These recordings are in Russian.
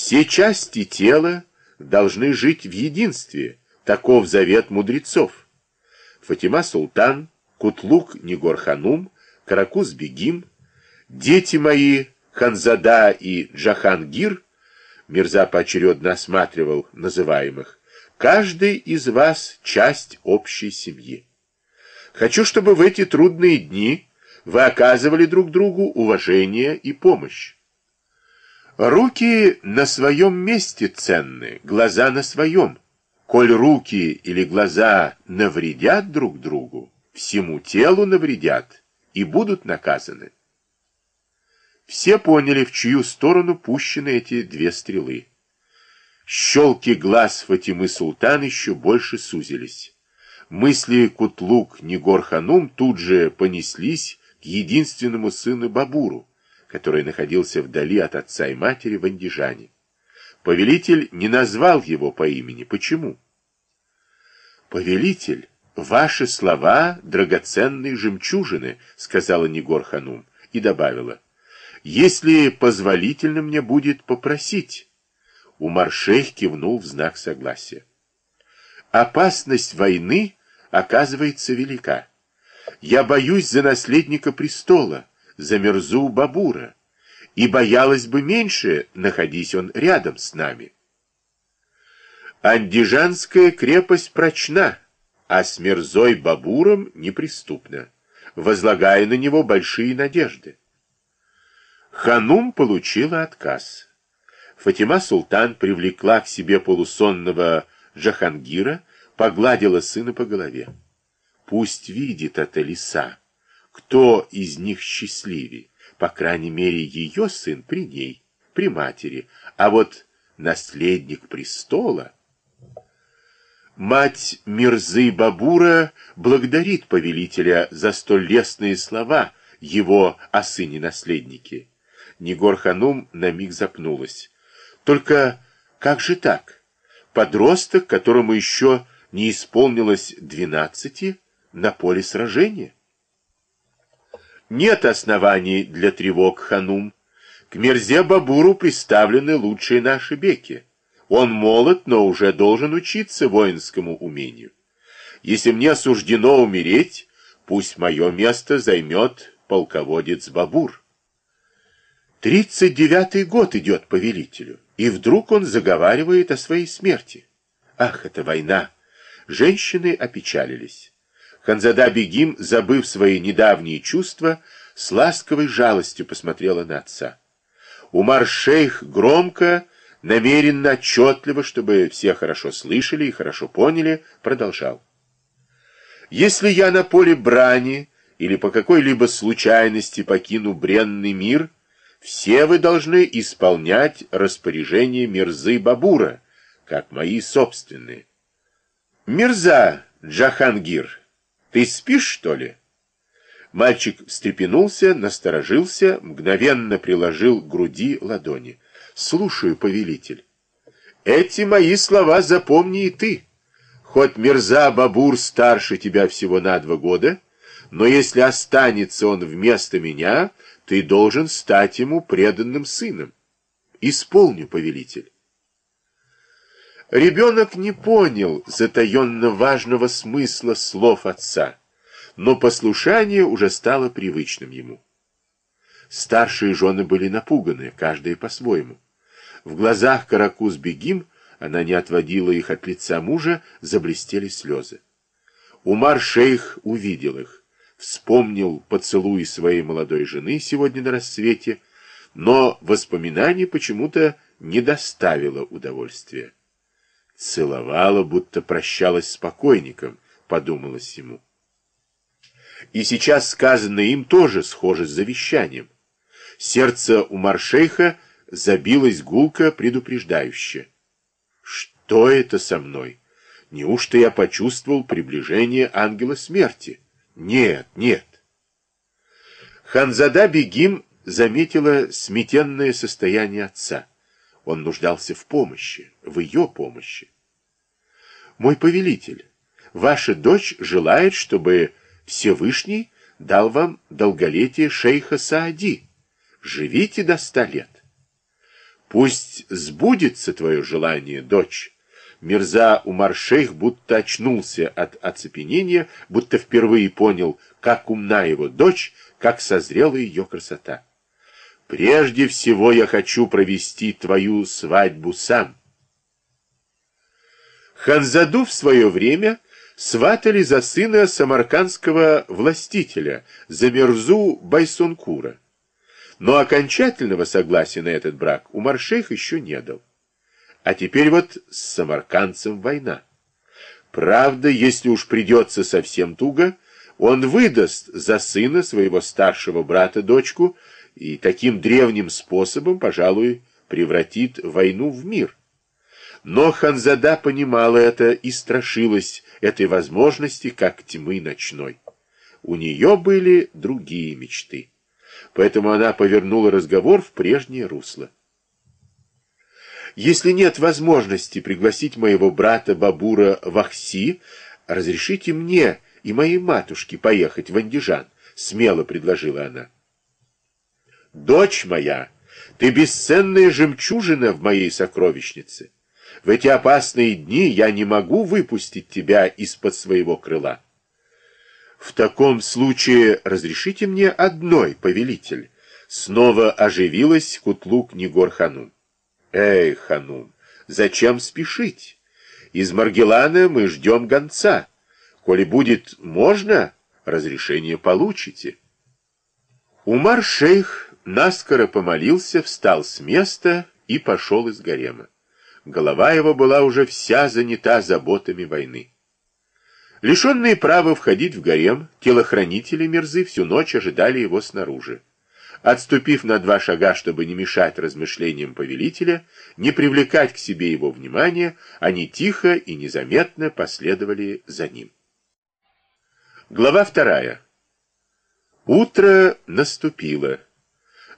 Все части тела должны жить в единстве, таков завет мудрецов. Фатима Султан, Кутлук Нигор-Ханум, Каракуз-Бегим, дети мои Ханзада и Джахангир, Мирза поочередно осматривал называемых, каждый из вас часть общей семьи. Хочу, чтобы в эти трудные дни вы оказывали друг другу уважение и помощь. Руки на своем месте ценны, глаза на своем. Коль руки или глаза навредят друг другу, всему телу навредят и будут наказаны. Все поняли, в чью сторону пущены эти две стрелы. Щелки глаз Фатимы Султан еще больше сузились. Мысли Кутлук Негор-Ханум тут же понеслись к единственному сыну Бабуру, который находился вдали от отца и матери в Андижане. Повелитель не назвал его по имени. Почему? Повелитель, ваши слова — драгоценные жемчужины, сказала Негор Ханум и добавила. Если позволительно мне будет попросить. Умар-шейх кивнул в знак согласия. Опасность войны оказывается велика. Я боюсь за наследника престола, за Мерзу Бабура, и боялась бы меньше, находись он рядом с нами. Андижанская крепость прочна, а с Мерзой Бабуром неприступна, возлагая на него большие надежды. Ханум получила отказ. Фатима Султан привлекла к себе полусонного Джахангира, погладила сына по голове. Пусть видит это лиса, кто из них счастливее. По крайней мере, ее сын при ней, при матери, а вот наследник престола... Мать Мирзы Бабура благодарит повелителя за столь лестные слова его о сыне-наследнике. Негор-ханум на миг запнулась. Только как же так? Подросток, которому еще не исполнилось двенадцати, на поле сражения? Нет оснований для тревог, ханум. К Мерзе Бабуру представлены лучшие наши беки. Он молод, но уже должен учиться воинскому умению. Если мне суждено умереть, пусть мое место займет полководец Бабур. Тридцать девятый год идет повелителю, и вдруг он заговаривает о своей смерти. Ах, это война! Женщины опечалились. Ханзада Бегим, забыв свои недавние чувства, с ласковой жалостью посмотрела на отца. Умар-шейх громко, намеренно, отчетливо, чтобы все хорошо слышали и хорошо поняли, продолжал. «Если я на поле брани или по какой-либо случайности покину бренный мир, все вы должны исполнять распоряжение Мирзы Бабура, как мои собственные. Мирза Джахангир, ты спишь, что ли?» Мальчик встрепенулся, насторожился, мгновенно приложил к груди ладони. «Слушаю, повелитель. Эти мои слова запомни и ты. Хоть Мирза Бабур старше тебя всего на два года, но если останется он вместо меня, ты должен стать ему преданным сыном. Исполню, повелитель». Ребенок не понял затаенно важного смысла слов отца, но послушание уже стало привычным ему. Старшие жены были напуганы, каждая по-своему. В глазах Каракуз-Бегим, она не отводила их от лица мужа, заблестели слезы. Умар-шейх увидел их, вспомнил поцелуй своей молодой жены сегодня на рассвете, но воспоминание почему-то не доставило удовольствия. Целовала, будто прощалась с покойником, подумалось ему. И сейчас сказанное им тоже схоже с завещанием. Сердце у Маршейха забилось гулко предупреждающе. Что это со мной? Неужто я почувствовал приближение ангела смерти? Нет, нет. Ханзада Бегим заметила сметенное состояние отца. Он нуждался в помощи, в ее помощи. «Мой повелитель, ваша дочь желает, чтобы Всевышний дал вам долголетие шейха Саади. Живите до ста лет». Пусть сбудется твое желание, дочь. Мирза Умар-шейх будто очнулся от оцепенения, будто впервые понял, как умна его дочь, как созрела ее красота. Прежде всего я хочу провести твою свадьбу сам. Ханзаду в свое время сватали за сына самаркандского властителя, за Мирзу Байсункура. Но окончательного согласия на этот брак у Маршейх еще не дал. А теперь вот с самаркандцем война. Правда, если уж придется совсем туго, он выдаст за сына своего старшего брата дочку и таким древним способом, пожалуй, превратит войну в мир. Но Ханзада понимала это и страшилась этой возможности, как тьмы ночной. У нее были другие мечты. Поэтому она повернула разговор в прежнее русло. Если нет возможности пригласить моего брата Бабура в Ахси, разрешите мне и моей матушке поехать в Андижан, смело предложила она. Дочь моя, ты бесценная жемчужина в моей сокровищнице. В эти опасные дни я не могу выпустить тебя из-под своего крыла. В таком случае разрешите мне одной, повелитель. Снова оживилась Кутлук Нигор Ханум. Эй, Ханум, зачем спешить? Из Маргелана мы ждем гонца. Коли будет можно, разрешение получите. Умар-шейх наскоро помолился, встал с места и пошел из гарема. Голова его была уже вся занята заботами войны. Лишенные права входить в гарем, телохранители Мирзы всю ночь ожидали его снаружи. Отступив на два шага, чтобы не мешать размышлениям повелителя, не привлекать к себе его внимания, они тихо и незаметно последовали за ним. Глава вторая. Утро наступило.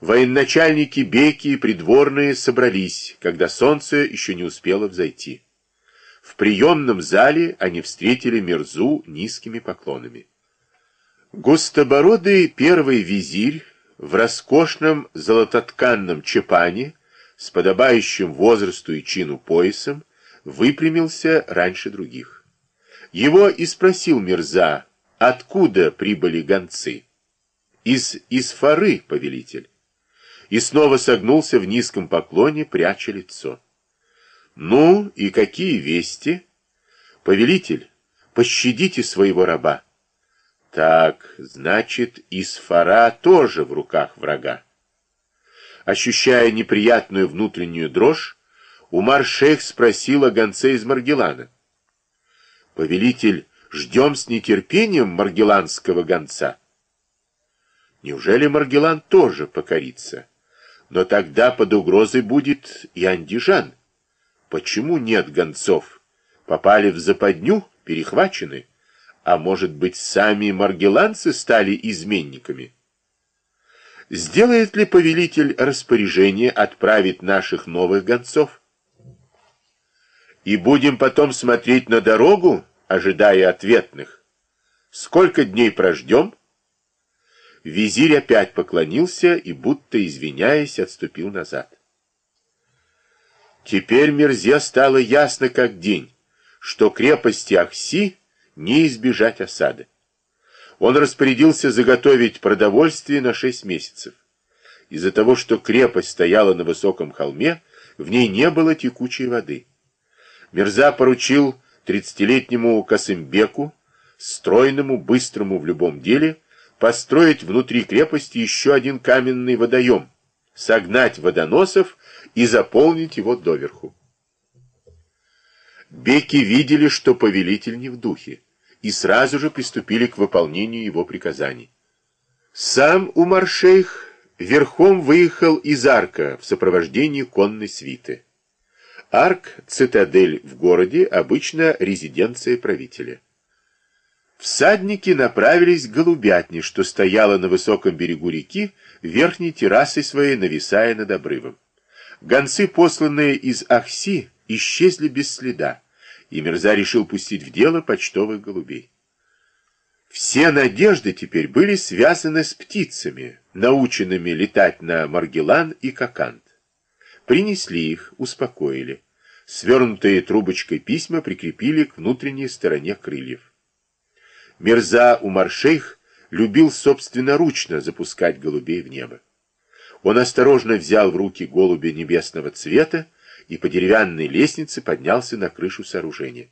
Военачальники, беки и придворные собрались, когда солнце еще не успело взойти. В приемном зале они встретили Мирзу низкими поклонами. Густобородый первый визирь в роскошном золототканном чепане с подобающим возрасту и чину поясом выпрямился раньше других. Его и спросил Мирза, откуда прибыли гонцы. Из Исфары, повелитель и снова согнулся в низком поклоне, пряча лицо. «Ну, и какие вести?» «Повелитель, пощадите своего раба». «Так, значит, Исфара тоже в руках врага». Ощущая неприятную внутреннюю дрожь, Умар-шейх спросил о гонце из Маргелана. «Повелитель, ждем с нетерпением маргеланского гонца». «Неужели Маргелан тоже покорится?» Но тогда под угрозой будет и Андижан. Почему нет гонцов? Попали в западню, перехвачены? А может быть, сами маргеланцы стали изменниками? Сделает ли повелитель распоряжение отправить наших новых гонцов? И будем потом смотреть на дорогу, ожидая ответных. Сколько дней прождем? Визирь опять поклонился и, будто извиняясь, отступил назад. Теперь Мерзе стало ясно как день, что крепости Ахси не избежать осады. Он распорядился заготовить продовольствие на шесть месяцев. Из-за того, что крепость стояла на высоком холме, в ней не было текучей воды. Мерза поручил тридцатилетнему Касымбеку, стройному, быстрому в любом деле, построить внутри крепости еще один каменный водоем, согнать водоносов и заполнить его доверху. Беки видели, что повелитель не в духе, и сразу же приступили к выполнению его приказаний. Сам Умар-шейх верхом выехал из Арка в сопровождении конной свиты. Арк, цитадель в городе, обычно резиденция правителя. Всадники направились к голубятне, что стояла на высоком берегу реки, верхней террасой своей нависая над обрывом. Гонцы, посланные из Ахси, исчезли без следа, и Мирза решил пустить в дело почтовых голубей. Все надежды теперь были связаны с птицами, наученными летать на Маргелан и Кокант. Принесли их, успокоили. Свернутые трубочкой письма прикрепили к внутренней стороне крыльев. Мирза Умар-шейх любил собственноручно запускать голубей в небо. Он осторожно взял в руки голубя небесного цвета и по деревянной лестнице поднялся на крышу сооружения.